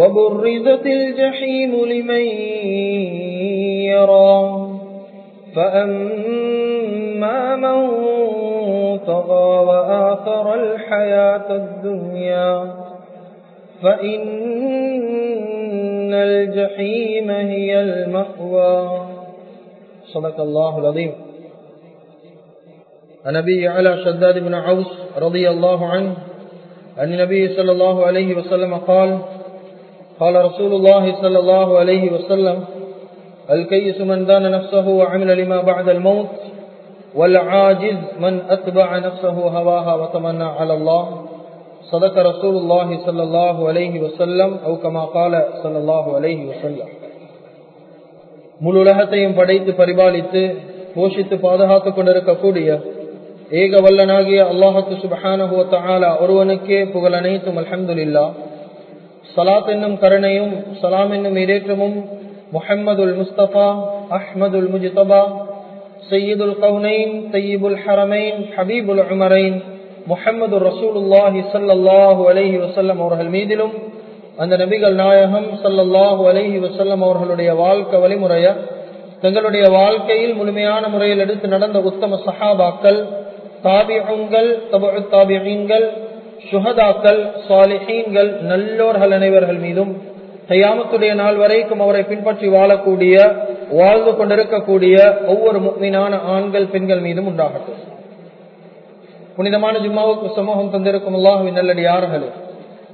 وبرزت الجحيم لمن يرى فأما من طغى وآثر الحياة الدنيا فإن الجحيم هي المأوى. صدق الله العظيم النبي على شداد بن عوس رضي الله عنه أن النبي صلى الله عليه وسلم قال قال رسول الله صلى الله عليه وسلم الكيس من دان نفسه وعمل لما بعد الموت والعاجز من أتبع نفسه هواها وتمنى على الله صدق رسول الله صلى الله عليه وسلم أو كما قال صلى الله عليه وسلم முழு உலகத்தையும் படைத்து பரிபாலித்து போஷித்து பாதுகாத்துக் கொண்டிருக்கக்கூடிய ஏக வல்லனாகிய அல்லாஹத்து சுபஹானஹுவ தஆலா ஒருவனுக்கே புகழ் அனைத்தும் அல்ஹம்துலில்லா சலாத் என்னும் கருணையும் சலாம் என்னும் இடேற்றமும் முஹம்மதுல் முஸ்தபா அஹ்மதுல் முஜ்தபா சையீதுல் கவுனைன் தையீபுல் ஹரமைன் ஹபீபுல் உமரைன் முஹம்மது ரசூலுல்லாஹி சல்லாஹூ அலஹி வசல்லம் அவர்கள் மீதிலும் அந்த நபிகள் நாயகம் சல்லல்லாஹு அலஹி வசல்லம் அவர்களுடைய வாழ்க்கை வழிமுறைய தங்களுடைய வாழ்க்கையில் முழுமையான முறையில் எடுத்து நடந்த உத்தம சஹாபாக்கள் தாபியங்கள் தபு தாபியங்கள் சுகதாக்கள் சாலிஹீன்கள் நல்லோர்கள் அனைவர்கள் மீதும் கையாமத்துடைய நாள் வரைக்கும் அவரை பின்பற்றி வாழக்கூடிய வாழ்ந்து கொண்டிருக்கக்கூடிய ஒவ்வொரு முக்மீனான ஆண்கள் பெண்கள் மீதும் உண்டாகட்டும். புனிதமான ஜும்மாவுக்கு சமூகம் தந்திருக்கும் அல்லாஹுவின் நல்லடியார்களே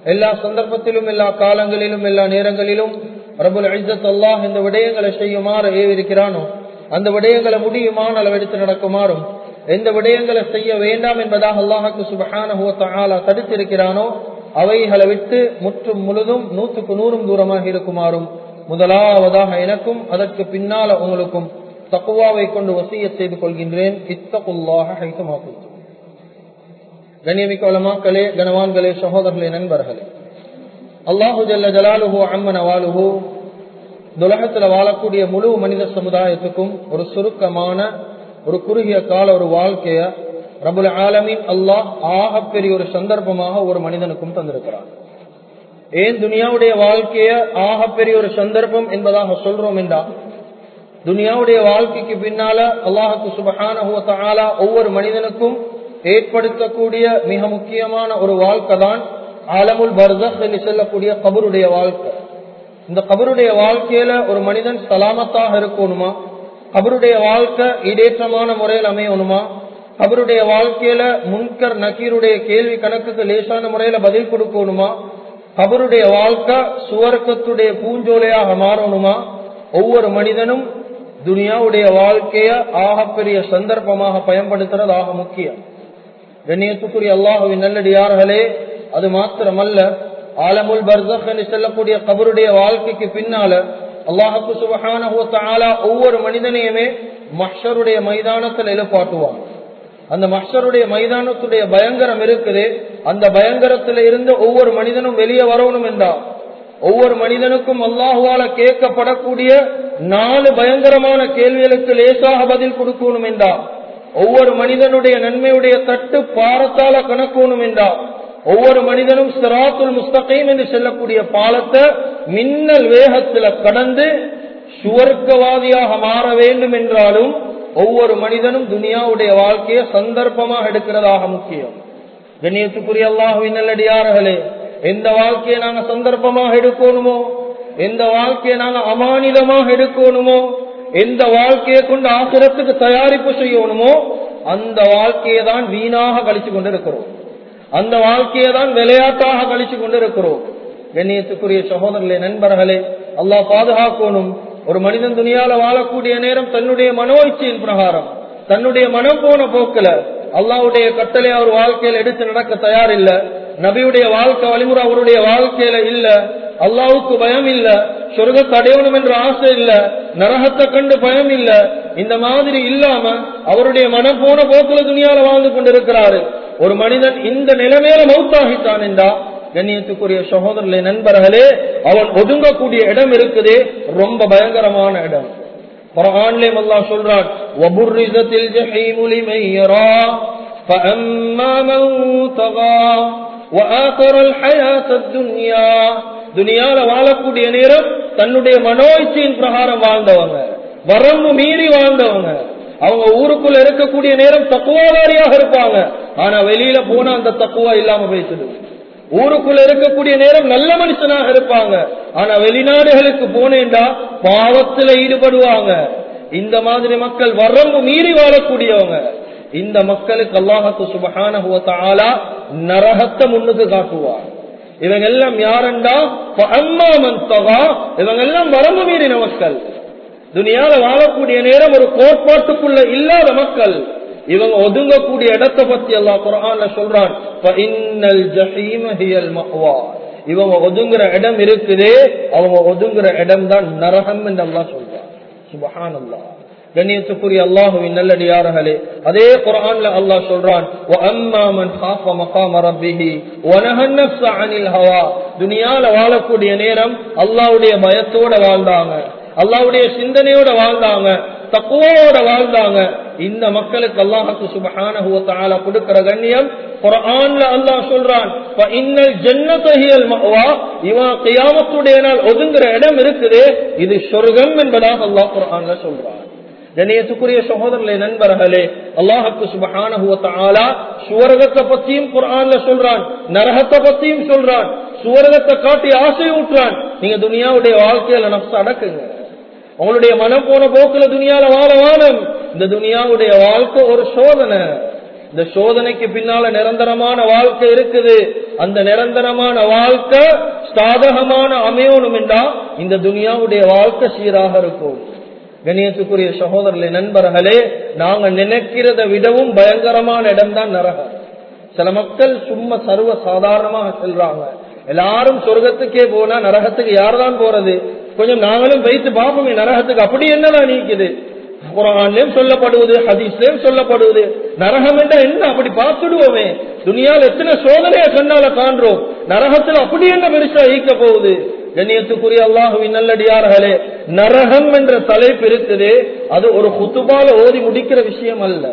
எல்லா சந்தர்ப்பத்திலும் எல்லா காலங்களிலும் எல்லா நேரங்களிலும் ரபுல் ஐசத் அல்லாஹ் இந்த விடயங்களை செய்யுமாறு ஏவிருக்கிறானோ அந்த விடயங்களை முடியுமான அளவெடுத்து நடக்குமாறும் எந்த விடயங்களை செய்ய வேண்டாம் என்பதாக அல்லாஹாக்கு சுபகான தடுத்திருக்கிறானோ அவைகளை விட்டு முற்றும் முழுதும் நூற்றுக்கு நூறும் தூரமாக இருக்குமாறும் முதலாவதாக எனக்கும் அதற்கு பின்னால உங்களுக்கும் தக்குவாவை கொண்டு வசிய செய்து கொள்கின்றேன். இத்தகுல்லாக ஹைத்தமாக்கும் கண்ணியமிக்க வளமாக்களே கனவான்களே சகோதரர்களே நண்பர்களே. அல்லாஹு ஜல்ல ஜலாலுஹோ அம்மன அவாலுஹோ துலகத்தில் வாழக்கூடிய முழு மனித சமுதாயத்துக்கும் ஒரு சுருக்கமான ஒரு குறுகிய கால ஒரு வாழ்க்கைய ரபுல் ஆலமின் அல்லாஹ் ஆகப்பெரிய ஒரு சந்தர்ப்பமாக ஒரு மனிதனுக்கும் தந்திருக்கிறார். ஏன் துனியாவுடைய வாழ்க்கைய ஆகப்பெரிய ஒரு சந்தர்ப்பம் என்பதாக சொல்றோம் என்றா துனியாவுடைய வாழ்க்கைக்கு பின்னால அல்லாஹுக்கு சுபகான ஒவ்வொரு மனிதனுக்கும் ஏற்படுத்தக்கூடிய மிக முக்கியமான ஒரு வாழ்க்கை தான் ஆலமுல் பர்தஸ் என்று சொல்லக்கூடிய கபருடைய வாழ்க்கை. இந்த கபருடைய வாழ்க்கையில ஒரு மனிதன் சலாமத்தாக இருக்கணுமா? அவருடைய வாழ்க்கை இடேற்றமான முறையில் அமையணுமா? அவருடைய வாழ்க்கையில முன்கர் நக்கீருடைய கேள்வி கணக்குக்கு லேசான முறையில பதில் கொடுக்கணுமா? அவருடைய வாழ்க்கை சுவர்க்கத்துடைய பூஞ்சோலையாக மாறணுமா? ஒவ்வொரு மனிதனும் துனியாவுடைய வாழ்க்கைய ஆகப்பெரிய சந்தர்ப்பமாக பயன்படுத்துறது ஆக முக்கியம். கண்ணியத்துக்குரிய அல்லாஹுவின் நல்லடியார்களே அது மாத்திரமல்ல ஆலமுல் பர்தக் என்று செல்லக்கூடிய கபருடைய வாழ்க்கைக்கு பின்னால அல்லாஹுக்கு சுபகான ஒவ்வொரு மனிதனையுமே மஷருடைய மைதானத்தில் எழுப்பாட்டுவான். அந்த மஷருடைய மைதானத்துடைய பயங்கரம் இருக்குது. அந்த பயங்கரத்தில இருந்து ஒவ்வொரு மனிதனும் வெளியே வரணும் என்றார் ஒவ்வொரு மனிதனுக்கும் அல்லாஹுவால கேட்கப்படக்கூடிய நாலு பயங்கரமான கேள்விகளுக்கு லேசாக பதில் கொடுக்கணும் என்றார் ஒவ்வொரு மனிதனுடைய நன்மையுடைய தட்டு பாரத்தால கணக்கணும் என்றார் ஒவ்வொரு மனிதனும் சிராத்துல் முஸ்தகைம் என்று செல்லக்கூடிய பாலத்தை மின்னல் வேகத்துல கடந்து சுவர்க்கவாதியாக மாற வேண்டும் என்றாலும் ஒவ்வொரு மனிதனும் துனியாவுடைய வாழ்க்கையை சந்தர்ப்பமாக எடுக்கிறதாக முக்கியம். கண்ணியத்துக்குரிய அல்லாஹுவின் நல்லடியார்களே எந்த வாழ்க்கையை நாங்க சந்தர்ப்பமாக எடுக்கணுமோ எந்த வாழ்க்கையை நாங்க அமானிதமாக எடுக்கணுமோ எந்த வாழ்க்கையை கொண்டு ஆசிரத்துக்கு தயாரிப்பு செய்யணுமோ அந்த வாழ்க்கையை தான் வீணாக கழிச்சு கொண்டிருக்கிறோம். அந்த வாழ்க்கையை தான் விளையாட்டாக கழிச்சு கொண்டிருக்கிறோம். கண்ணியத்துக்குரிய சகோதரர்களே நண்பர்களே அல்லாஹ் பாதுகாக்கணும். ஒரு மனிதன் துணியால வாழக்கூடிய நேரம் தன்னுடைய மனோ இச்சையின் பிரகாரம். தன்னுடைய மனம் போன போக்கில அல்லாவுடைய கட்டளை அவர் வாழ்க்கையில எடுத்து நடக்க தயார் இல்ல நபியுடைய வாழ்க்கை வழிமுறை அவருடைய வாழ்க்கையில இல்ல. அல்லாவுக்கு பயம் இல்ல. சொர்க்கத்தை அடையணும் என்ற ஆசை இல்ல. நரகத்தை கண்டு பயம் இல்ல. இந்த மாதிரி இல்லாம அவருடைய மனம் போன போக்குல துணியால வாழ்ந்து கொண்டிருக்கிறாரு. ஒரு மனிதன் இந்த நிலைமையில மௌத்தாகித்தான் என்றா கண்ணியத்துக்குரிய சகோதரர்களே நண்பர்களே அவன் ஒதுங்கக்கூடிய இடம் இருக்குதே ரொம்ப பயங்கரமான இடம் குரான்லயும் அல்லாஹ் சொல்றான் வபுர்ரிசத்தில் ஜஹீமு லிமன் யரா فأما من طغى وآثر الحياة الدنيا துனியால வாழக்கூடிய நேரம் தன்னுடைய மனோய்ச்சியின் பிரகாரம் வாழ்ந்தவங்க வரம்பு மீறி வாழ்ந்தவங்க அவங்க ஊருக்குள்ள இருக்கக்கூடிய நேரம் தக்குவாதாரியாக இருப்பாங்க. ஆனா வெளியில போனா அந்த தக்குவா இல்லாம பேசுது ஊருக்குள்ள இருக்கக்கூடிய நேரம் நல்ல மனுஷனாக இருப்பாங்க. ஆனா வெளிநாடுகளுக்கு போனேண்டா பாவத்துல ஈடுபடுவாங்க. இந்த மாதிரி மக்கள் வரம்பு மீறி வாழக்கூடியவங்க. இந்த மக்களுக்கு அல்லாஹத்து சுபகான நரகத்தை முன்னுக்கு காட்டுவார். இவங்க எல்லாம் யாரண்டா அம்மாமன் தகா. இவங்க எல்லாம் வரம்பு மீறின மக்கள். துனியால வாழக்கூடிய நேரம் ஒரு கோட்பாட்டுக்குள்ள இல்லாத மக்கள் இவங்க ஒதுங்கக்கூடிய இடத்தை பத்தி எல்லாம் குரான்ல சொல்றான். இவங்க ஒதுங்குற இடம் இருக்குதே அவங்க ஒதுங்குற இடம் தான் நரகம் என்று எல்லாம் சொல்றான். சுபஹான் அல்லா கண்ணியத்துக்குரிய அல்லாஹுவின் நல்லடியார்களே அதே குரான்ல அல்லாஹ் சொல்றான் துனியால வாழக்கூடிய நேரம் அல்லாவுடைய பயத்தோட வாழ்ந்தாங்க. அல்லாவுடைய சிந்தனையோட வாழ்ந்தாங்க தக்குவோட வாழ்ந்தாங்க. இந்த மக்களுக்கு அல்லாஹுக்கு சுபஹான கொடுக்கிற கண்ணியம் குரான்ல அல்லாஹ் சொல்றான். இன்னல் ஜன்னதஹியல் மஅவா இவன் கியாமத்துடைய நாள் ஒதுங்குற இடம் இருக்குது. இது சொர்க்கம் என்பதாக அல்லாஹ் குரான்ல சொல்றான். கண்ணியத்துக்குரிய சகோதரர்களே நண்பர்களே அல்லாஹுக்கு சுபஹான சுவரகத்தை பத்தியும் குரான்ல சொல்றான் நரகத்தை பத்தியும் சொல்றான் சுவரகத்தை காட்டி ஆசை ஊட்டுறான் நீங்க துனியாவுடைய வாழ்க்கையில நப்ச அடக்குங்க. அவங்களுடைய மனம் போன போக்குல துணியால வாழ வாழும். இந்த துனியாவுடைய வாழ்க்கை ஒரு சோதனை. இந்த சோதனைக்கு பின்னால நிரந்தரமான வாழ்க்கை இருக்குது. அந்த நிரந்தரமான வாழ்க்கை சாதகமான அமையணும் என்றா இந்த துனியாவுடைய வாழ்க்கை சீராக இருக்கும். கணியத்துக்குரிய சகோதரர்களே நண்பர்களே நாங்க நினைக்கிறத விடவும் பயங்கரமான இடம் தான் நரகம். சில மக்கள் சும்மா சர்வ சாதாரணமாக செல்றாங்க. எல்லாரும் சொர்க்கத்துக்கே போனா நரகத்துக்கு யார் தான் போறது? கொஞ்சம் நாங்களும் வைத்து பார்ப்போமே நரகத்துக்கு அப்படி என்னதான் நீக்குது குரான்லயும் சொல்லப்படுவது ஹதீஸ்லயும் சொல்லப்படுவது நரகம் என்ற என்ன? அப்படி பார்த்துடுவோமே. துணியால் எத்தனை சோதனையை கண்ணால காண்றோம். நரகத்தில் அப்படி என்ன பெருசா ஈக்க போகுது? கண்ணியத்துக்குரிய அல்லாஹுவின் நல்லடியார்களே நரகம் என்ற தலைப்பு இருக்குது அது ஒரு குத்துபால ஓதி முடிக்கிற விஷயம் அல்ல.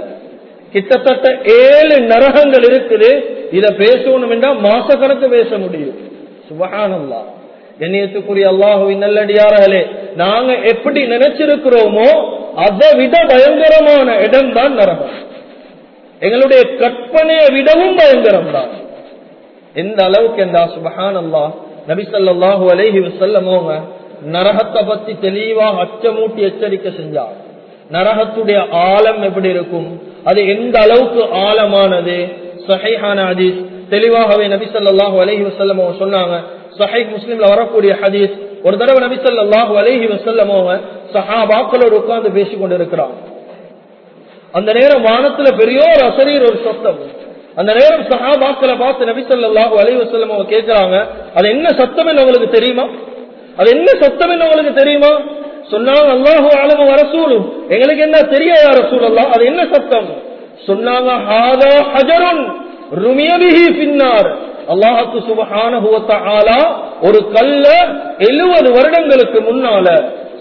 கிட்டத்தட்ட ஏழு நரகங்கள் இருக்குது. இத பேசணும் என்றா மாச கணக்கு பேச முடியும். சுபகானல்லா கண்ணியத்துக்குரிய அல்லாஹுவின் நல்லடியார்களே நாங்க எப்படி நினைச்சிருக்கிறோமோ அதை விட பயங்கரமான இடம் தான் நரகம். எங்களுடைய கற்பனையை விடவும் பயங்கரம் தான் எந்த அளவுக்கு என்றா சுபஹான் அல்லா நபிசல்லாஹு அலேஹி வசல்லமோங்க நரகத்தை பத்தி தெளிவாக அச்சமூட்டி எச்சரிக்கை செஞ்சார். நரகத்துடைய ஆழம் எப்படி இருக்கும் அது எந்த அளவுக்கு ஆழமானது? சஹைஹான ஹதீஸ் தெளிவாகவே நபி ஸல்லல்லாஹு அலைஹி வஸல்லம் சொன்னாங்க சஹீஹ் முஸ்லீம்ல வரக்கூடிய ஹதீஸ் ஒரு தடவை நபி ஸல்லல்லாஹு அலைஹி வஸல்லம் சஹாபாக்களோடு உட்கார்ந்து பேசிக் கொண்டிருக்கிறாங்க அந்த நேரம் வானத்துல பெரிய ஒரு அசரீர் ஒரு சத்தம். அந்த நேரம் சஹாபாக்களை பார்த்து நபி ஸல்லல்லாஹு அலி வசல்லம் அவங்க கேக்குறாங்க அது என்ன சத்தம் உங்களுக்கு தெரியுமா? அது என்ன சத்தம் உங்களுக்கு தெரியுமா? சொன்னாங்க அல்லாஹு ஆளும வரசூலும் எங்களுக்கு என்ன தெரியாதா ரசூல் அல்லா அது என்ன சத்தம்? சொன்னாங்க அல்லாஹுக்கு சுபகான ஒரு கல்ல 70 வருடங்களுக்கு முன்னால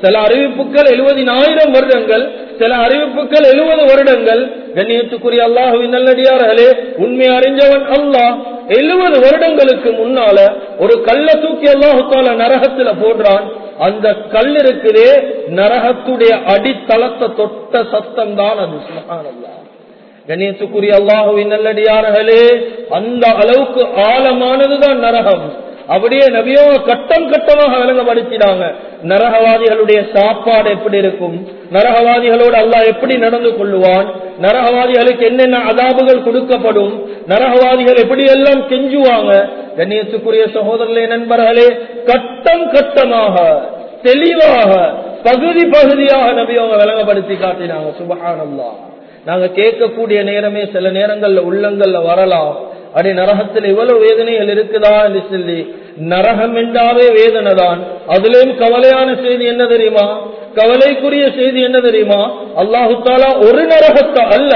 சில அறிவிப்புகள் எழுபதினாயிரம் வருடங்கள் சில அறிவிப்புகள் எழுபது வருடங்கள். கண்ணியத்துக்குரிய அல்லாஹுவின் நல்லடியார்களே உண்மை அறிஞ்சவன் அல்லாஹ். எழுபது வருடங்களுக்கு முன்னால ஒரு கல்ல தூக்கி அல்லாஹுத்தால நரகத்துல போடுறான். அந்த கல் இருக்குதே நரகத்துடைய அடித்தளத்தை தொட்ட சத்தம் தான் அது சுபஹானல்லாஹ். கண்ணியத்துக்குரிய அல்லாஹுவின் நல்லடியார்களே அந்த அளவுக்கு ஆழமானதுதான் நரகம். அப்படியே நபியோ கட்டம் கட்டமாக விளங்கப்படுத்தினாங்க. நரகவாதிகளுடைய சாப்பாடு எப்படி இருக்கும்? நரகவாதிகளோடு அல்லாஹ் எப்படி நடந்து கொள்ளுவான்? நரகவாதிகளுக்கு என்னென்ன அதாபுகள் கொடுக்கப்படும்? நரகவாதிகள் எப்படி எல்லாம் கெஞ்சுவாங்க? கண்ணியத்துக்குரிய சகோதரர்களே நண்பர்களே கட்டம் கட்டமாக தெளிவாக பகுதி பகுதியாக நபி அவங்க விளங்கப்படுத்தி காட்டினாங்க. சுபஹானல்லா நாங்க கேட்கக்கூடிய நேரமே சில நேரங்கள்ல உள்ளங்கள்ல வரலாம். அடி நரகத்தில் இவ்வளவு வேதனைகள் இருக்குதா என்று சொல்லி நரகம் என்றாவே வேதனை தான். அதுலயும் கவலையான செய்தி என்ன தெரியுமா? கவலைக்குரிய செய்தி என்ன தெரியுமா? அல்லாஹு தாலா ஒரு நரகத்தை அல்ல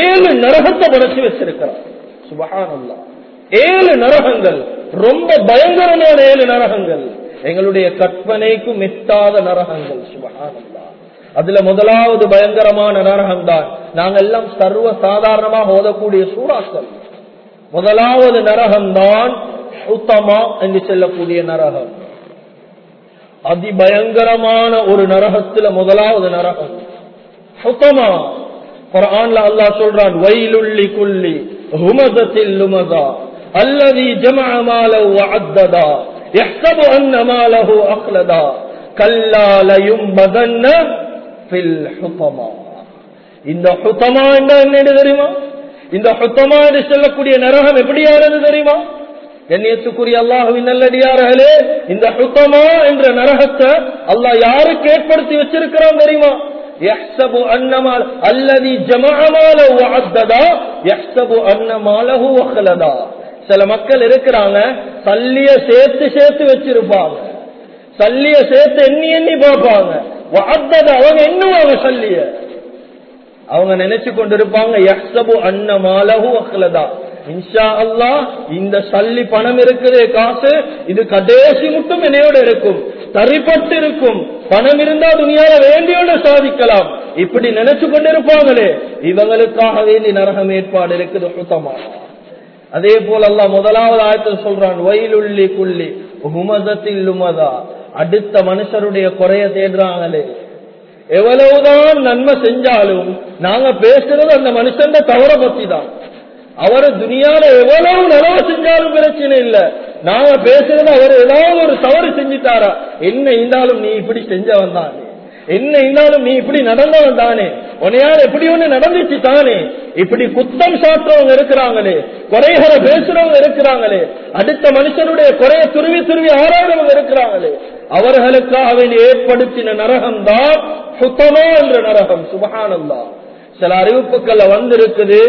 ஏழு நரகத்தை படைச்சு வச்சிருக்கிறார் சுபஹானல்லா ஏழு நரகங்கள் ரொம்ப பயங்கரமான ஏழு நரகங்கள். எங்களுடைய கற்பனைக்கும் மெத்தாத நரகங்கள். சுபகானல்லா அதுல முதலாவது பயங்கரமான நரகம் தான் நாங்கள் எல்லாம் சர்வ சாதாரணமாக ஓதக்கூடிய சூறாக்கள் முதலாவது நரகம் தான் என்று சொல்லக்கூடிய நரகம் அதிபயங்கரமான ஒரு நரகத்துல முதலாவது நரகம் சுத்தமா குரான்ல அல்லாஹ் சொல்றான் வயலுள்ளி குள்ளி ஹுமதத்தில் லுமதா அல்லதி ஜமஅமாலஹு வஅத்ததா يحسب أن ماله أخلدا كلا لينبذن في الحطمة இந்த ஹுத்தமா என்ன தெரியுமா இந்த ஹுத்தமா என்று சொல்லக்கூடிய நரகம் எப்படியானது தெரியுமா கண்ணியத்துக்குரிய அல்லாஹுவின் நல்லடியார்களே இந்த ஹுத்தமா என்ற நரகத்தை அல்லாஹ் யாருக்கு ஏற்படுத்தி வச்சிருக்கிறான் தெரியுமா يحسب أن مال الذي جمع ماله وعددا يحسب أن ماله وخلدا சில மக்கள் இருக்கிறாங்க சல்லிய சேர்த்து சேர்த்து வச்சிருப்பாங்க சல்லிய சேர்த்து எண்ணி எண்ணி பார்ப்பாங்க வஅத்தத அவங்க எண்ணுவாங்க சல்லிய. அவங்க நினைச்சு கொண்டிருப்பாங்க யஹ்சபு அன்ன அஹ்லதா. இன்ஷா அல்லாஹ் இந்த சல்லி பணம் இருக்குதே காசு இது கடைசி மட்டும் என்னையோட இருக்கும். தரிப்பட்டு இருக்கும். பணம் இருந்தா துணியால வேண்டியோட சாதிக்கலாம். இப்படி நினைச்சு கொண்டிருப்பாங்களே இவங்களுக்காக வேண்டி நரகம் ஏற்பாடு இருக்குது சுத்தமா அதே போல அல்ல முதலாவது ஆயத்தில் சொல்றான் வயலுள்ளி குள்ளி உமதத்தில் உமதா அடுத்த மனுஷருடைய குறைய தேடுறாங்களே. எவ்வளவுதான் நன்மை செஞ்சாலும் நாங்க பேசுறது அந்த மனுஷன் தவற பத்தி தான் அவர் துணியால எவ்வளவு நலவு செஞ்சாலும் பிரச்சனை இல்ல. நாங்க பேசுறது அவர் ஏதாவது ஒரு தவறு செஞ்சிட்டாரா? என்ன இருந்தாலும் நீ இப்படி செஞ்சவன் தான் என்ன இருந்தாலும் நீ இப்படி நடந்தவன் தானே? உனையால எப்படி ஒண்ணு நடந்துச்சு தானே? இப்படி குத்தம் சாட்டுறவங்க இருக்கிறாங்களே குறைகளை பேசுறவங்க இருக்கிறாங்களே அடுத்த மனுஷனுடைய குறைய துருவி துருவி ஆராய்றவங்க இருக்கிறாங்களே அவர்களுக்காக அவன் ஏற்படுத்தின நரகம் தான் சுத்தமா என்ற நரகம். சுபகானந்தா சில அறிவிப்புகள்ல வந்திருக்குது.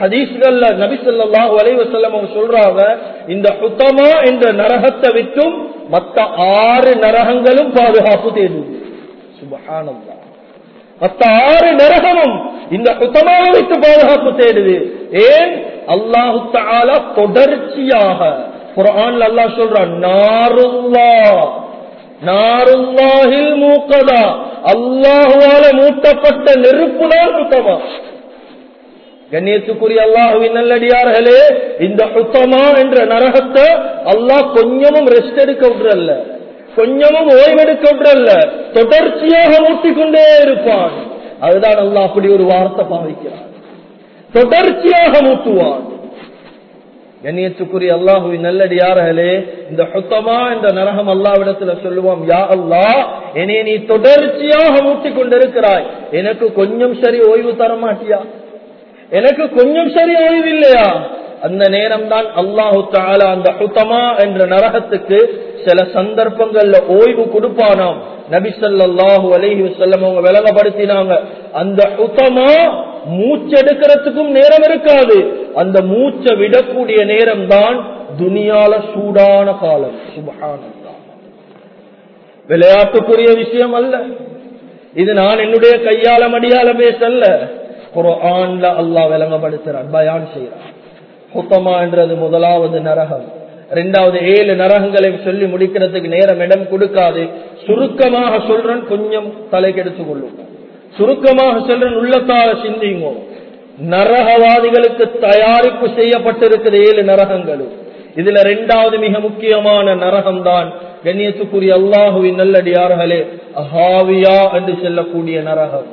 ஹதீஸ்கள்ல நபி சொல்லாஹு அலைவசல்லம் அவங்க சொல்றாங்க இந்த சுத்தமா என்ற நரகத்தை விட்டும் மத்த ஆறு நரகங்களும் பாதுகாப்பு தேடுது. சுபகானந்தா நரகமும் இந்த சுத்தமாக விட்டு பாதுகாப்பு தேடுது. ஏன்? அல்லாஹு தாலா தொடர்ச்சியாக குரான்ல அல்லாஹ் சொல்றான் நாருல்லா நாருல்லாஹில் மூக்கதா. அல்லாஹுவால மூட்டப்பட்ட நெருப்பு தான் சுத்தமா கண்ணியத்துக்குரிய அல்லாஹுவின் நல்லடியார்களே இந்த சுத்தமா என்ற நரகத்தை அல்லாஹ் கொஞ்சமும் ரெஸ்ட் எடுக்க விடுறல்ல. கொஞ்சமும் ஓய்வெடுக்க விடுறல்ல தொடர்ச்சியாக மூட்டிக்கொண்டே இருப்பான். அதுதான் அல்லாஹ் அப்படி ஒரு வார்த்தை பாவிக்கிறான். தொடர்ச்சியாக மூட்டுவான். கண்ணியத்துக்குரிய அல்லாஹுவின் நல்லடியார்களே இந்த சுத்தமா இந்த நரகம் அல்லாவிடத்துல சொல்லுவோம் யா அல்லா என்னை நீ தொடர்ச்சியாக மூட்டி கொண்டிருக்கிறாய் எனக்கு கொஞ்சம் சரி ஓய்வு தர மாட்டியா எனக்கு கொஞ்சம் சரி ஓய்வு இல்லையா? அந்த நேரம் தான் அல்லாஹு தாலா அந்த ஹுத்தமா என்ற நரகத்துக்கு சில சந்தர்ப்பங்கள்ல ஓய்வு கொடுப்பானாம். நபி அலஹி அலைஹி அவங்க விளங்கப்படுத்தினாங்க. அந்த ஹுத்தமா மூச்செடுக்கிறதுக்கும் நேரம் இருக்காது. அந்த மூச்சை விடக்கூடிய நேரம் தான் துனியால சூடான காலம். சுபஹானல்லாஹ் விளையாட்டுக்குரிய விஷயம் அல்ல. இது நான் என்னுடைய கையால மடியால பேசல்ல. ஆண்ல அல்லாஹ் விளங்கப்படுத்துறான். பயான் செய்யறான் ஹுத்தமா என்றது முதலாவது நரகம். இரண்டாவது ஏழு நரகங்களை சொல்லி முடிக்கிறதுக்கு நேரம் இடம் கொடுக்காது. சுருக்கமாக சொல்றேன் கொஞ்சம் தலைக்கெடுத்துக் கொள்ளும் சுருக்கமாக சொல்றேன் உள்ளத்தால சிந்திங்கோ. நரகவாதிகளுக்கு தயாரிப்பு செய்யப்பட்டிருக்கிற ஏழு நரகங்களும் இதுல இரண்டாவது மிக முக்கியமான நரகம் தான் கண்ணியத்துக்குரிய அல்லாஹுவின் நல்லடியார்களே அஹாவியா என்று சொல்லக்கூடிய நரகம்.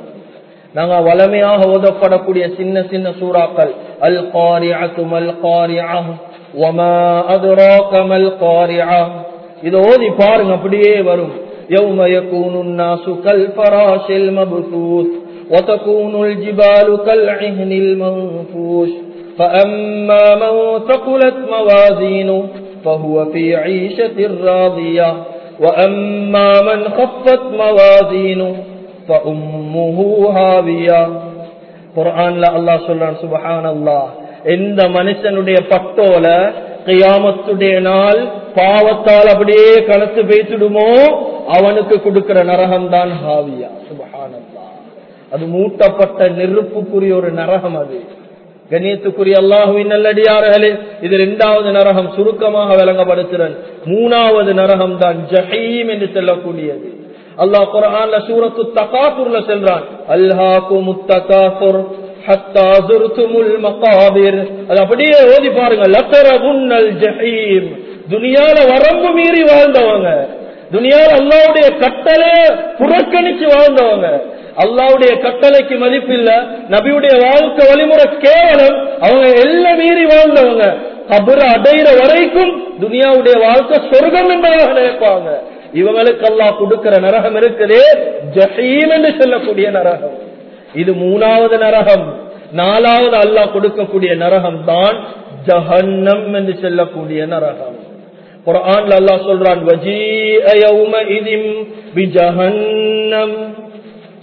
நாங்க வளமையாக ஓதப்படக்கூடிய சின்ன சின்ன சூறாக்கள் அல் காரியா மல் காரியா وما أدراك ما القارعة இது ஓதி பாருங்க அப்படியே வரும் يوم يكون الناس كالفراش المبثوث وتكون الجبال كالعهن المنفوش فأما من ثقلت موازينه فهو في عيشة راضية وأما من خفت موازينه குரான்ல அல்லாஹ் சொல்றான் சுபஹான் அல்லாஹ் எந்த மனுஷனுடைய பட்டோல கியாமத்துடைய நாள் பாவத்தால் அப்படியே கலத்து பேசிடுமோ அவனுக்கு கொடுக்கிற நரகம் தான் ஹாவியா. சுபஹான் அது மூட்டப்பட்ட நெருப்புக்குரிய ஒரு நரகம் அது. கண்ணியத்துக்குரிய அல்லாஹுவின் நல்லடியார்களே இது இரண்டாவது நரகம் சுருக்கமாக விளங்கப்படுத்துறன் மூணாவது நரகம் தான் ஜஹீம் என்று சொல்லக்கூடியது. அல்லாஹ் குரான்ல சூரத்து தகாசுர்ல சென்றான் அல்ஹாக்கு முத்தகாசுர் அது அப்படியே ஓதி பாருங்க துனியால வரம்பு மீறி வாழ்ந்தவங்க துனியால அல்லாவுடைய கட்டளை புறக்கணிச்சு வாழ்ந்தவங்க அல்லாவுடைய கட்டளைக்கு மதிப்பு இல்ல நபியுடைய வாழ்க்கை வழிமுறை கேவலம் அவங்க எல்லாம் மீறி வாழ்ந்தவங்க கபர அடையிற வரைக்கும் துனியாவுடைய வாழ்க்கை சொர்க்கம் என்பதாக நினைப்பாங்க. இவங்களுக்கு அல்லா கொடுக்கிற நரகம் இருக்குதே. ஜஹீம் என்று சொல்லக்கூடிய நரகம். இது மூணாவது நரகம். நாலாவது அல்லாஹ் கொடுக்கக்கூடிய நரகம் தான் ஜஹன்னம் என்று சொல்லக்கூடிய நரகம். குரான்ல அல்லாஹ் சொல்றான் வஜீஅ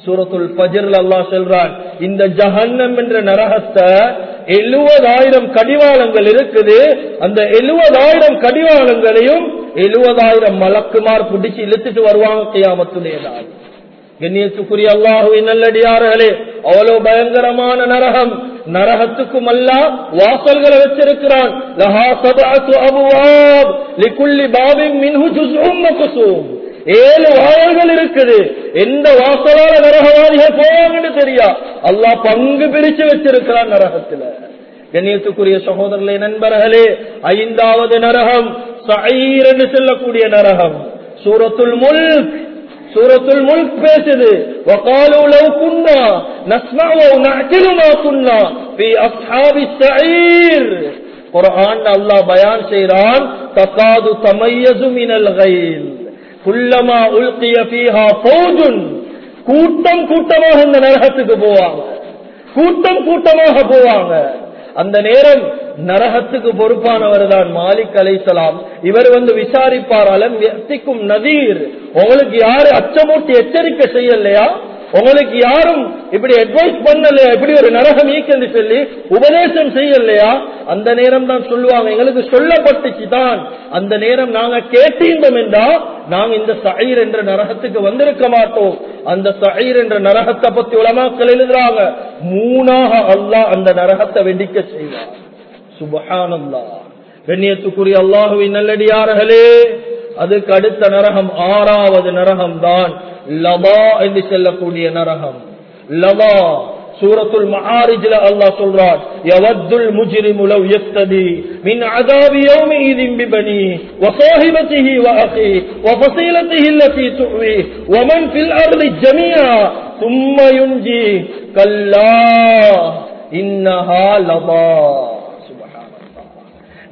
சூரத்துல் பஜர்ல அல்லா சொல்றான் இந்த ஜஹன்னம் என்ற நரகத்தை எழுபதாயிரம் கடிவாளங்கள் இருக்குது. அந்த எழுபதாயிரம் கடிவாளங்களையும் எழுபதாயிரம் மலக்குமார் பிடிச்சு இழுத்துட்டு வருவாங்க கியாமத்துடைய கண்ணியத்துக்குரிய அல்லாஹுவின் நல்லடியார்களே அவ்வளவு பயங்கரமான நரகம் நரகத்துக்கும் அல்ல வாசல்களை வச்சிருக்கிறான். லஹா சபஅத்து அபுவாப் லிகுல்லி பாபின் மின்ஹு ஜுஸ்உம் மக்சூம் ஏழு வாயல்கள் இருக்குது எந்த வாசலால நரகவாதிகள் போவாங்கன்னு தெரியா அல்லாஹ் பங்கு பிரிச்சு வச்சிருக்கிறான் நரகத்துல கண்ணியத்துக்குரிய சகோதரர்களே நண்பர்களே ஐந்தாவது நரகம் சயீர் என்று சொல்லக்கூடிய நரகம் சூரத்துல் முல்க் சூரத்துல் முல்க் பேசுது وقالوا لو كنا نسمع ونعقل ما كنا في اصحاب السعير குர்ஆன் அல்லாஹ் பயான் செய்றான் தகாது தமையது மினல் கைல் குள்ளமா உள்கிய ஃபீஹா கூட்டம் கூட்டமாக இந்த நரகத்துக்கு போவாங்க. கூட்டம் கூட்டமாக போவாங்க. அந்த நேரம் நரகத்துக்கு பொறுப்பானவர் தான் மாலிக் அலைசலாம் இவர் வந்து விசாரிப்பார் அலம் எத்திக்கும் நதீர்? உங்களுக்கு யாரு அச்சமூட்டி எச்சரிக்கை செய்யலையா? உங்களுக்கு யாரும் இப்படி அட்வைஸ் பண்ணலையா இப்படி ஒரு நரகம் ஈக்கன்னு சொல்லி உபதேசம் செய்யலையா? அந்த நேரம் தான் சொல்லுவாங்க எங்களுக்கு சொல்லப்பட்டுச்சு தான். அந்த நேரம் நாங்க கேட்டிருந்தோம் என்றா நாங்க இந்த சயிர் என்ற நரகத்துக்கு வந்திருக்க மாட்டோம். அந்த சயிர் என்ற நரகத்தை பத்தி உலமாக்கள் எழுதுறாங்க. மூணாக அல்லாஹ் அந்த நரகத்தை வெடிக்க செய்வார் சுபகானந்தா கண்ணியத்துக்குரிய அல்லாஹுவின் நல்லடியார்களே அதுக்கு அடுத்த நரகம் ஆறாவது நரகம் தான் லபா என்று சொல்லக்கூடிய நரகம் லபா சூரத்துல் மஆரிஜ்ல அல்லாஹ் சொல்றான் யவத்துல் முஜ்ரிமு லவ் யஃப்ததி மின் அஸாபி யௌமிஇதின் பிபனி وصاحبته واخيه وفصيلته التي تؤويه ومن في الارض جميعا ثم ينجي كلا انها لظى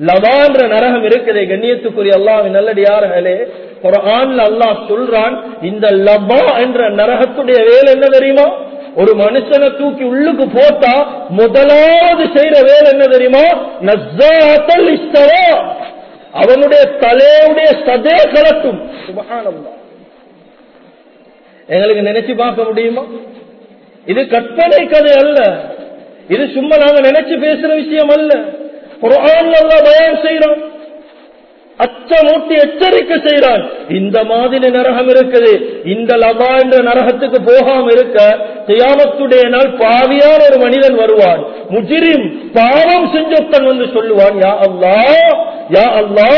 லவான்ற நரகம் இருக்குது கண்ணியத்துக்குரிய அல்லாஹ் நல்லடியார்களே. குரான்ல அல்லாஹ் சொல்றான் இந்த லபா என்ற நரகத்துடைய வேலை என்ன தெரியுமா? ஒரு மனுஷனை தூக்கி உள்ளுக்கு போட்டா முதலாவது செய்யற வேலை என்ன தெரியுமா? அவனுடைய தலையுடைய சதே கலட்டும். எங்களுக்கு நினைச்சு பார்க்க முடியுமா? இது கற்பனை கதை அல்ல. இது சும்மா நாங்க நினைச்சு பேசுற விஷயம் அல்ல. பயான் செய்யறான் அச்சமூட்டி எச்சரிக்கை செய்யறான் இந்த மாதிரி நரகம் இருக்குது. இந்த லபா என்ற நரகத்துக்கு போகாம இருக்க தியாமத்துடைய நாள் பாவியான ஒரு மனிதன் வருவான். முஜிரிம் பாவம் செஞ்சொத்தன் வந்து சொல்லுவான் யா அல்லா யா அல்லா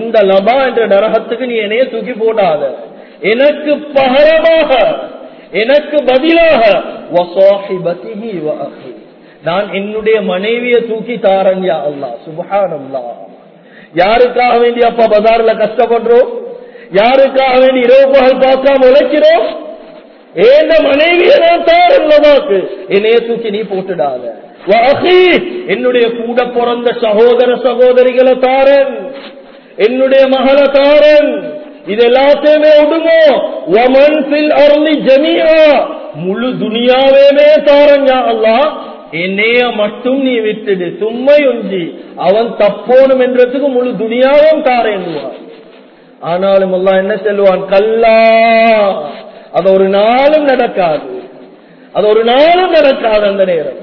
இந்த லபா என்ற நரகத்துக்கு நீ என்னைய தூக்கி போடாத. எனக்கு பகரமாக எனக்கு பதிலாக வசாஹிபதிஹி வ நான் என்னுடைய மனைவியை தூக்கி தாரன்யா அல்லா சுபஹான் அல்லா யாருக்காக வேண்டி அப்பா பஜார்ல கஷ்டப்படுறோம்? யாருக்காக வேண்டி இரவு பகல் பார்க்காம உழைக்கிறோம்? ஏந்த மனைவியை நான் தாரன்லவாக்கு என்னைய தூக்கி நீ போட்டுடாத. என்னுடைய கூட பிறந்த சகோதர சகோதரிகளை தாரன். என்னுடைய மகளை தாரன். இது எல்லாத்தையுமே விடுமோ ஒமன் பில் அருளி ஜமியா முழு துனியாவே தாரன் அல்லா என்னைய மட்டும் நீ விட்டுடு சும்மை ஒஞ்சி அவன் தப்போனும் என்றதுக்கு முழு துனியாவும் தாரேன்னுவான் ஆனாலும் அல்லா என்ன சொல்லுவான்? கல்லா. அது ஒரு நாளும் நடக்காது. அது ஒரு நாளும் நடக்காது அந்த நேரம்.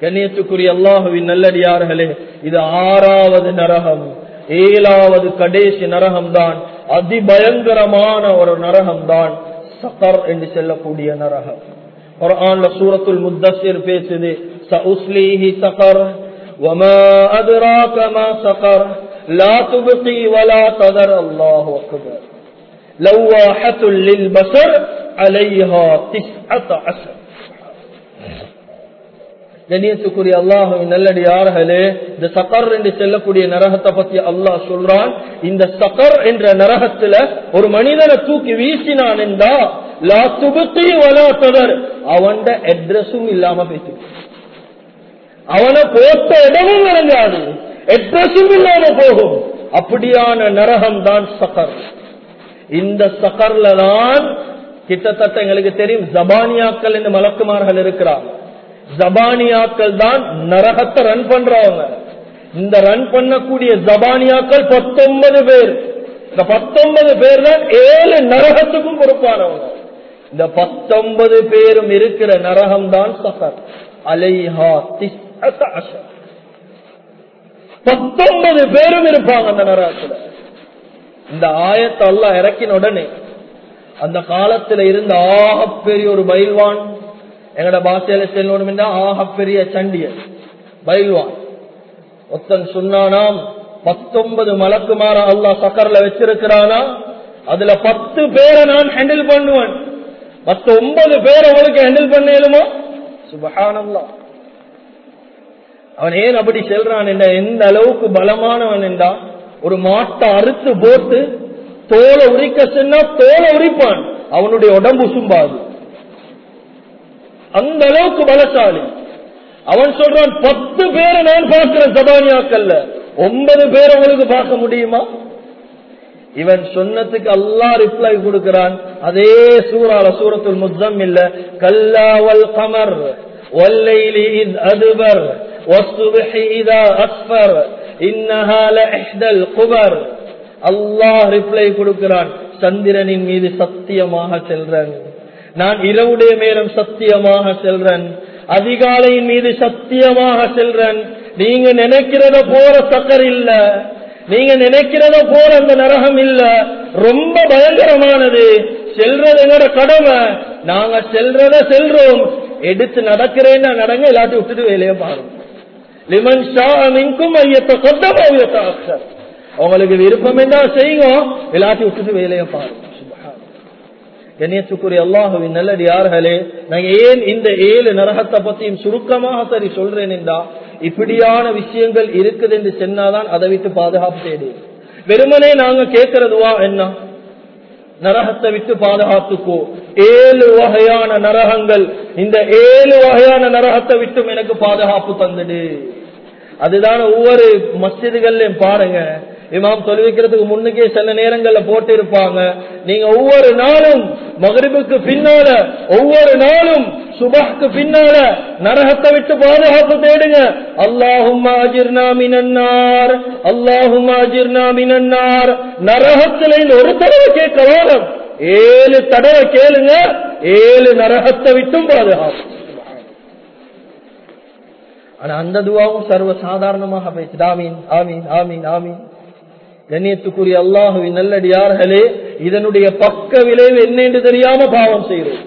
கண்ணியத்துக்குரிய அல்லாஹுவின் நல்லடியார்களே இது ஆறாவது நரகம் ஏழாவது கடைசி நரகம் தான் அதிபயங்கரமான ஒரு நரகம் தான் சக்கர் என்று சொல்லக்கூடிய நரகம். குர்ஆன்ல சூரத்துல் முத்தசிர் பேசுது சஉஸ்லீஹி சகர் وما أدراك ما سقر لا تبقي ولا تذر الله أكبر لواحة للبصر عليها تسعة عشر கண்ணியத்துக்குரிய அல்லாஹுவின் நல்லடியார்களே இந்த சக்கர் என்று செல்லக்கூடிய நரகத்தை பத்தி அல்லாஹ் சொல்றான் இந்த சக்கர் என்ற நரகத்துல ஒரு மனிதனை தூக்கி வீசினான் என்றா லா துபுத்தி வலா தொடர் அவன் அட்ரஸும் இல்லாம பேசி அவனை போட்ட இடமும் விளங்காது எட்ரஸும் இல்லாம போகும். அப்படியான நரகம் தான் சக்கர் இந்த சக்கர்ல தான் கிட்டத்தட்ட எங்களுக்கு தெரியும் ஜபானியாக்கள் என்று மலக்குமார்கள் இருக்கிறார். ஜபானியாக்கள் தான் நரகத்தை ரன் பண்றவங்க. இந்த ரன் பண்ணக்கூடிய ஜபானியாக்கள் பத்தொன்பது பேர். இந்த பத்தொன்பது பேர் தான் ஏழு நரகத்துக்கும் பொறுப்பானவங்க. இந்த பத்தொன்பது பேரும் இருக்கிற நரகம் தான் சஃபர் அலைஹா பத்தொன்பது பேரும் இருப்பாங்க அந்த நேரத்தில் இந்த ஆயத்தை எல்லாம் இறக்கின உடனே அந்த காலத்துல இருந்த ஆகப்பெரிய ஒரு பயில்வான் எங்கட பாஷையில செல்லணும் ஆகப்பெரிய சண்டியர் பயில்வான் ஒத்தன் சொன்னானாம் பத்தொன்பது மலக்குமார அல்லா சக்கர்ல வச்சிருக்கிறானா அதுல பத்து பேரை நான் ஹேண்டில் பண்ணுவேன். மத்த ஒன்பது பேரை அவளுக்கு ஹேண்டில் சுபகானம் சுபகானல்லா அவன் ஏன் அப்படி செல்றான் என்ற எந்த அளவுக்கு பலமானவன் என்றா ஒரு மாட்டை அறுத்து போட்டு தோலை உரிக்க சொன்னா தோலை உரிப்பான். அவனுடைய உடம்பு சும்பாது. அந்த அளவுக்கு பலசாலி. அவன் சொல்றான் பத்து பேரை நான் பார்க்கிறேன் சபானியாக்கல்ல ஒன்பது பேர் உங்களுக்கு பார்க்க முடியுமா? இவன் சொன்னதுக்கு அல்லா ரிப்ளை கொடுக்கிறான். அதே சூறால சூரத்தில் முத்தம் இல்ல கல்லாவல் கமர் ஒல்லைலி அதுவர் والصبح إذا أسفر إنها لإحدى القبر அல்லாஹ் ரிப்ளை கொடுக்கிறான் சந்திரனின் மீது சத்தியமாக செல்றன் நான் இரவுடைய மேலும் சத்தியமாக செல்றன் அதிகாலையின் மீது சத்தியமாக செல்றன் நீங்க நினைக்கிறத போற சக்கர் இல்ல நீங்க நினைக்கிறத போற அந்த நரகம் இல்ல ரொம்ப பயங்கரமானது செல்றது எங்களோட கடமை நாங்க செல்றத செல்றோம் எடுத்து நடக்கிறேன்னா நடங்க எல்லாத்தையும் விட்டுட்டு வேலையை பாருங்க லிமன் ஷா மின்கும் ஐயத்தை அக்ஷர் அவங்களுக்கு விருப்பம் என்ன செய்யுங்க எல்லாத்தையும் விட்டுட்டு வேலையை பாருங்க கண்ணியத்துக்குரிய அல்லாஹுவின் நல்லடி யார்களே நான் ஏன் இந்த ஏழு நரகத்தை பத்தியும் சுருக்கமாக சரி சொல்றேன் என்றா இப்படியான விஷயங்கள் இருக்குது என்று சொன்னாதான் அதை விட்டு பாதுகாப்பு தேடு வெறுமனே நாங்க கேட்கறதுவா என்ன நரகத்தை விட்டு பாதுகாத்துக்கோ. ஏழு வகையான நரகங்கள். இந்த ஏழு வகையான நரகத்தை விட்டும் எனக்கு பாதுகாப்பு தந்துடு. அதுதான் ஒவ்வொரு மஸ்ஜிதுகள்லயும் பாருங்க. இமாம் தொழுவிக்கிறதுக்கு முன்னுக்கே சில நேரங்கள்ல போட்டு இருப்பாங்க நீங்க ஒவ்வொரு நாளும் மகரிபுக்கு பின்னால ஒவ்வொரு நாளும் சுபஹ்க்கு பின்னால நரகத்தை விட்டு பாதுகாப்பு தேடுங்க. அல்லாஹும் அஜிர்னாமினார் அல்லாஹும் அஜிர்னாமினார் நரகத்துல ஒரு தடவை கேட்கலாம் ஏழு தடவை கேளுங்க. ஏழு நரகத்தை விட்டும் பாதுகாப்பு. ஆனா அந்த துவாவும் சர்வ சாதாரணமாக போயிடுச்சு. ஆமீன் ஆமீன் ஆமீன் ஆமீன். கண்ணியத்துக்குரிய அல்லாஹுவின் நல்லடியார்களே இதனுடைய பக்க விளைவு என்ன என்று தெரியாம பாவம் செய்கிறோம்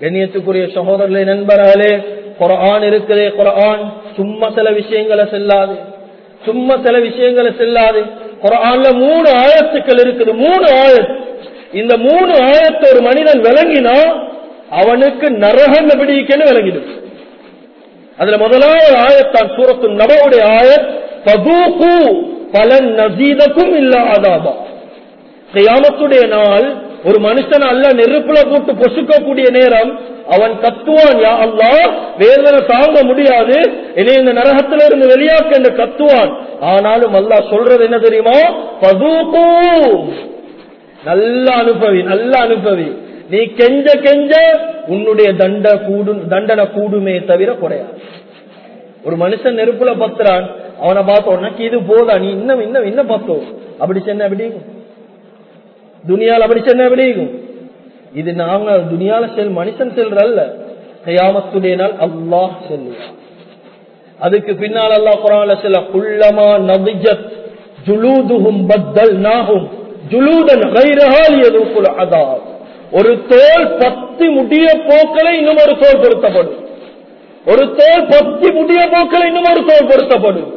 கண்ணியத்துக்குரிய சகோதரர்களே நண்பர்களே குரான் இருக்கிறே குரான் சும்மா சில விஷயங்களை செல்லாது. சும்மா சில விஷயங்களை செல்லாது. குரான்ல மூணு ஆயத்துக்கள் இருக்குது மூணு ஆயத்து இந்த மூணு ஆயத்தை ஒரு மனிதன் விளங்கினா அவனுக்கு நரகம் பிடிக்கன்னு விளங்கிடும். அதுல முதலாவது ஆயத்தான் சூரத்து நபவுடைய ஆயத் பதூகு பலன் நசீதக்கும் இல்ல ஆதாபா கியாமத்துடைய நாள் ஒரு மனுஷன் அல்ல நெருப்புல போட்டு பொசுக்கக்கூடிய நேரம் அவன் கத்துவான் யா அல்லா வேதனை தாங்க முடியாது என்னை இந்த நரகத்தில இருந்து வெளியாக்க என்று கத்துவான். ஆனாலும் அல்லா சொல்றது என்ன தெரியுமா? பதூக்கு நல்ல அனுபவி நல்ல அனுபவி. நீ கெஞ்ச கெஞ்ச உன்னுடைய தண்ட கூடும் தண்டனை கூடுமே தவிர குறையாது. ஒரு மனுஷன் நெருப்புல பத்துறான் அவனை பார்த்த உனக்கு இது போதா நீ இன்னும் இன்னும் இன்னும் பார்த்தோம் அப்படி சென்ன எப்படி துனியால் அப்படி சென்ன எப்படி இது நாங்க துனியால செல் மனுஷன் செல்றல்ல கையாமத்துடைய நாள் அல்லாஹ் செல்லுவான் அதுக்கு பின்னால் அல்லாஹ் குரான்ல சில குள்ளமா நபிஜத் ஜுலூதுகும் பத்தல் நாகும் ஜுலூதன் கைரஹால் எதுக்குள் அதாப். ஒரு தோல் பத்து முடிய போக்களை இன்னும் ஒரு தோல் பொருத்தப்படும். ஒரு தோல் பத்தி முடிய போக்களை இன்னும் ஒரு தோல் பொருத்தப்படும்.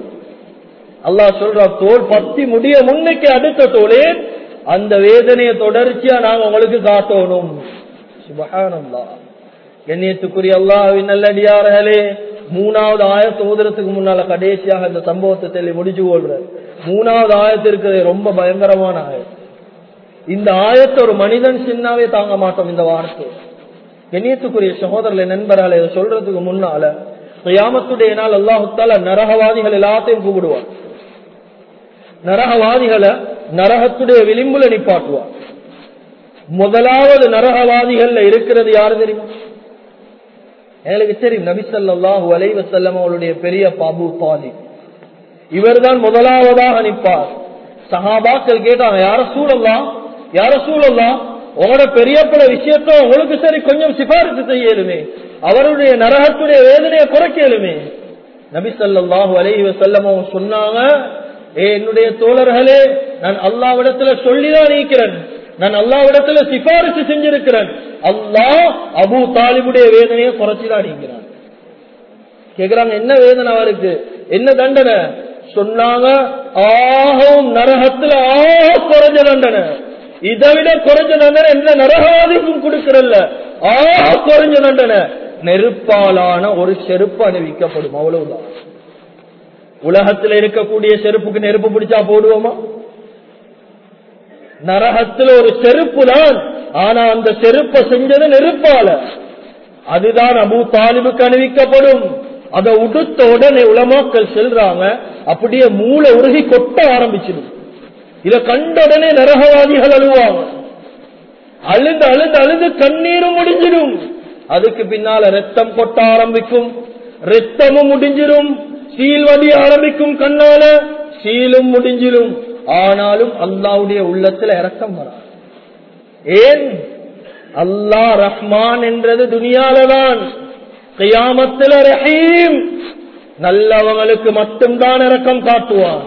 அல்லாஹ் சொல்ற தோல் பத்தி முடிய முன்னைக்கு அடுத்த தோலே அந்த வேதனையை தொடர்ச்சியா நாங்க உங்களுக்கு காட்டணும் சுபஹானல்லா. கண்ணியத்துக்குரிய அல்லாஹ்வின் நல்லடியார்களே மூணாவது ஆயத்து ஊதுறதுக்கு முன்னால கடைசியாக இந்த சம்பவத்தை தெளி முடிச்சு கொள்ற மூணாவது ஆயத்து இருக்கிறது ரொம்ப பயங்கரமான ஆயத்து. இந்த ஆயத்தை ஒரு மனிதன் சின்னாவே தாங்க மாட்டோம் இந்த வார்த்தை. கண்ணியத்துக்குரிய சகோதரர்களை நண்பரால் இதை சொல்றதுக்கு முன்னால கியாமத்துடைய நாள் அல்லாஹுத்தால நரகவாதிகள் எல்லாத்தையும் கூப்பிடுவார் நரகவாதிகளை நரகத்துடைய விளிம்புல நிப்பாட்டுவார் முதலாவது நரகவாதிகள்ல இருக்கிறது யாரு தெரியுமா? எங்களுக்கு தெரியும் நபிசல்லாஹு அலைவசல்லம் அவருடைய பெரிய பாபு பாதி இவர்தான் முதலாவதாக நிற்பார். சகாபாக்கள் கேட்டாங்க யார சூழல்லாம் யார சூழல்லாம் உங்களோட பெரியப்பட விஷயத்த உங்களுக்கு சரி கொஞ்சம் சிபாரிசு செய்யலுமே. அவருடைய நரகத்துடைய வேதனையை குறைக்கலுமே. நபி சல்லாஹு சொன்னாங்க ஏ என்னுடைய தோழர்களே நான் அல்லாவிடத்துல சொல்லிதான் நீக்கிறேன் நான் அல்லாவிடத்துல சிபாரிசு செஞ்சிருக்கிறேன். அல்லா அபு தாலிபுடைய வேதனையை குறைச்சிதான் நீக்கிறான் கேக்குறாங்க என்ன வேதனை அவருக்கு? என்ன தண்டனை? சொன்னாங்க ஆகவும் நரகத்துல ஆக குறைஞ்ச தண்டனை. இதை விட குறைஞ்ச தண்டனை எந்த நரகாதிக்கும் கொடுக்கறல்ல. ஆக குறைஞ்ச தண்டனை. நெருப்பாலான ஒரு செருப்பு அணிவிக்கப்படும் அவ்வளவுதான். உலகத்துல இருக்கக்கூடிய செருப்புக்கு நெருப்பு பிடிச்சா போடுவோமா? நரகத்துல ஒரு செருப்பு தான். ஆனா அந்த செருப்பை செஞ்சது நெருப்பால. அதுதான் அபு தாலிபுக்கு அணிவிக்கப்படும். அதை உடுத்த உடனே உலமாக்கள் செல்றாங்க. அப்படியே மூளை உருகி கொட்ட ஆரம்பிச்சிடும். இத கண்ட உடனே நரகவாதிகள் அழுவாங்க. அழுது அழுது அழுது கண்ணீரும் முடிஞ்சிடும். அதுக்கு பின்னால ரத்தம் கொட்ட ஆரம்பிக்கும். ரத்தமும் முடிஞ்சிடும். சீல் வடி ஆரம்பிக்கும் கண்ணால சீலும் முடிஞ்சிலும். ஆனாலும் அல்லாவுடைய உள்ளத்துல இறக்கம் வராது ஏன்? அல்லா ரஹ்மான் என்றது துனியாலதான் கையாமத்துல ரஹீம். நல்லவங்களுக்கு மட்டும்தான் இறக்கம் காட்டுவான்.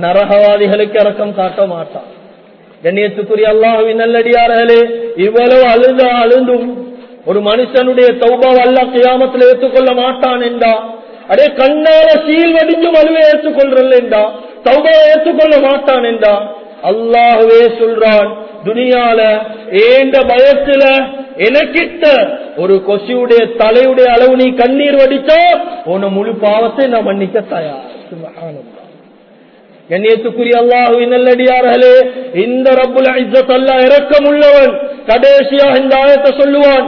நரகவாதிகளுக்கு இறக்கம் காட்ட மாட்டான். கண்ணியத்துக்குரிய அல்லாஹுவின் நல்லடியார்களே இவ்வளவு அழுத அழுந்தும் ஒரு மனுஷனுடைய தௌபாவை அல்லா கியாமத்தில் ஏற்றுக்கொள்ள மாட்டான் என்றா அடே கண்ணால சீல் வடிஞ்சும் அழுவே ஏற்றுக்கொள்றல் என்றா? ஏற்றுக்கொள்ள மாட்டான் என்றா? அல்லாஹுவே சொல்றான் துனியால ஏண்ட பயத்துல எனக்கிட்ட ஒரு கொசியுடைய தலையுடைய அளவு நீ கண்ணீர் வடிச்சா உன முழு பாவத்தை நான் மன்னிக்க தயார். கண்ணியத்துக்குரிய அல்லாஹுவின் நல்லடியார்களே இந்த ரப்புல இஸ்ஸத் இறக்கம் உள்ளவன் கடைசியா இந்த ஆயத்தை சொல்லுவான்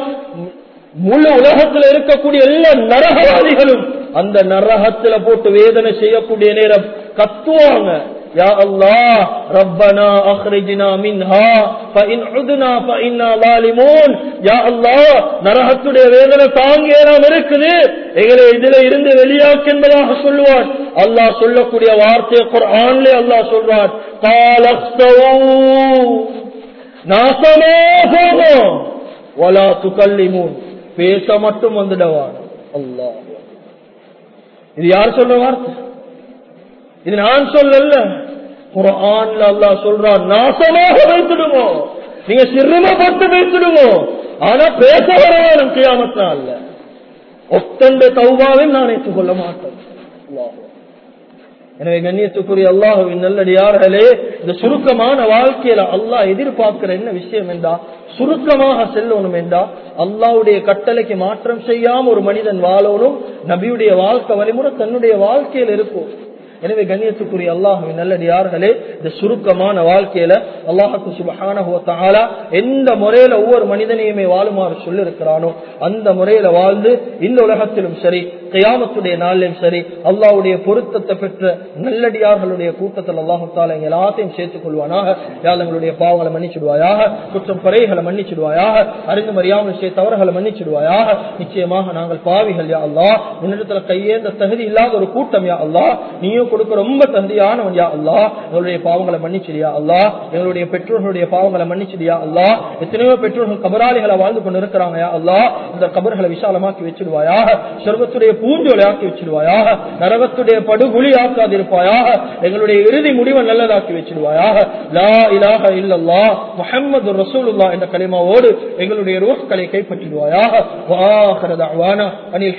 முழு உலகத்தில் இருக்கக்கூடிய எல்லா நரகவாதிகளும் அந்த நரகத்துல போட்டு வேதனை செய்யக்கூடிய நேரம் கத்துவாங்க. யா அல்லாஹ் ரப்பனா அக்ரிஜ்னா மின்ஹா ஃபஇன் உத்னா ஃபஇன்னா லாலிமூன் யா அல்லாஹ் நரகத்துடைய வேதனை தாங்க நாம் இருக்குது. எங்களை இதுல இருந்து வெளியாக்கு என்பதாக சொல்லுவான் அல்லாஹ் சொல்லக்கூடிய வார்த்தை குர்ஆன்ல அல்லாஹ் சொல்றான் காலஸ்தவூ நாசமே போகும். வலா துகல்லிமூன் பேச மட்டும் வந்துடவான். அல்லாஹ். இது யார் சொல்ற வார்த்தை? இது நான் சொல்லல. குரான்ல அல்லா சொல்றான் நாசமாக வைத்துடுவோம் நீங்க சிறுமப்பட்டு வைத்துடுவோம் ஆனா பேச வரவானும் கியாமத்தா அல்ல ஒத்தண்ட தௌபாவையும் நான் ஏற்றுக்கொள்ள மாட்டேன். எனவே கண்ணியத்துக்குரிய அல்லாஹுவின் நல்லடியார்களே இந்த சுருக்கமான வாழ்க்கையில அல்லாஹ் எதிர்பார்க்கிற என்ன விஷயம் என்றா சுருக்கமாக செல்லணும் என்றா அல்லாவுடைய கட்டளைக்கு மாற்றம் செய்யாம ஒரு மனிதன் வாழணும் நபியுடைய வாழ்க்கை வழிமுறை தன்னுடைய வாழ்க்கையில் இருக்கும். எனவே கண்ணியத்துக்குரிய அல்லாஹுவின் நல்லடியார்களே இந்த சுருக்கமான வாழ்க்கையில அல்லாஹுக்கு சுபகான எந்த முறையில ஒவ்வொரு மனிதனையுமே வாழுமாறு சொல்லிருக்கிறானோ அந்த முறையில வாழ்ந்து இந்த உலகத்திலும் சரி கியாமத்துடைய நாளிலும் சரி அல்லாவுடைய பொருத்தத்தை பெற்ற நல்லடியார்களுடைய கூட்டத்தில் அல்லாஹால எங்க எல்லாத்தையும் சேர்த்துக் கொள்வானாக. யாழ் எங்களுடைய பாவங்களை மன்னிச்சிடுவாயாக குற்றம் குறைகளை மன்னிச்சிடுவாயாக அறிந்து மறியாமல் செய்ய தவறுகளை மன்னிச்சிடுவாயாக. நிச்சயமாக நாங்கள் பாவிகள் யா அல்லா உன்னிடத்துல கையேந்த தகுதி இல்லாத ஒரு கூட்டம் யா அல்லா நீயும் கொடுக்க ரொம்ப தகுதியானவன் யா அல்லா எங்களுடைய பாவங்களை மன்னிச்சிடியா அல்லா எங்களுடைய பெற்றோர்களுடைய பாவங்களை மன்னிச்சிடியா அல்லா எத்தனையோ பெற்றோர்கள் கபராளிகளை வாழ்ந்து கொண்டு இருக்கிறாங்க யா அல்லா இந்த கபர்களை விசாலமாக்கி வச்சிடுவாயாக. சொர்க்கத்துடைய பூஞ்சோலையாக்கி வச்சிருவாயாக நரகத்துடைய படுகுழி ஆக்காதிருப்பாயாக எங்களுடைய இறுதி முடிவை நல்லதாக்கி வச்சிருவாயாக லா இலாக இல்லல்லா முஹம்மது ரசூலுல்லா என்ற கலிமாவோடு எங்களுடைய ரோஸ்களை கைப்பற்றிடுவாயாக. அனில்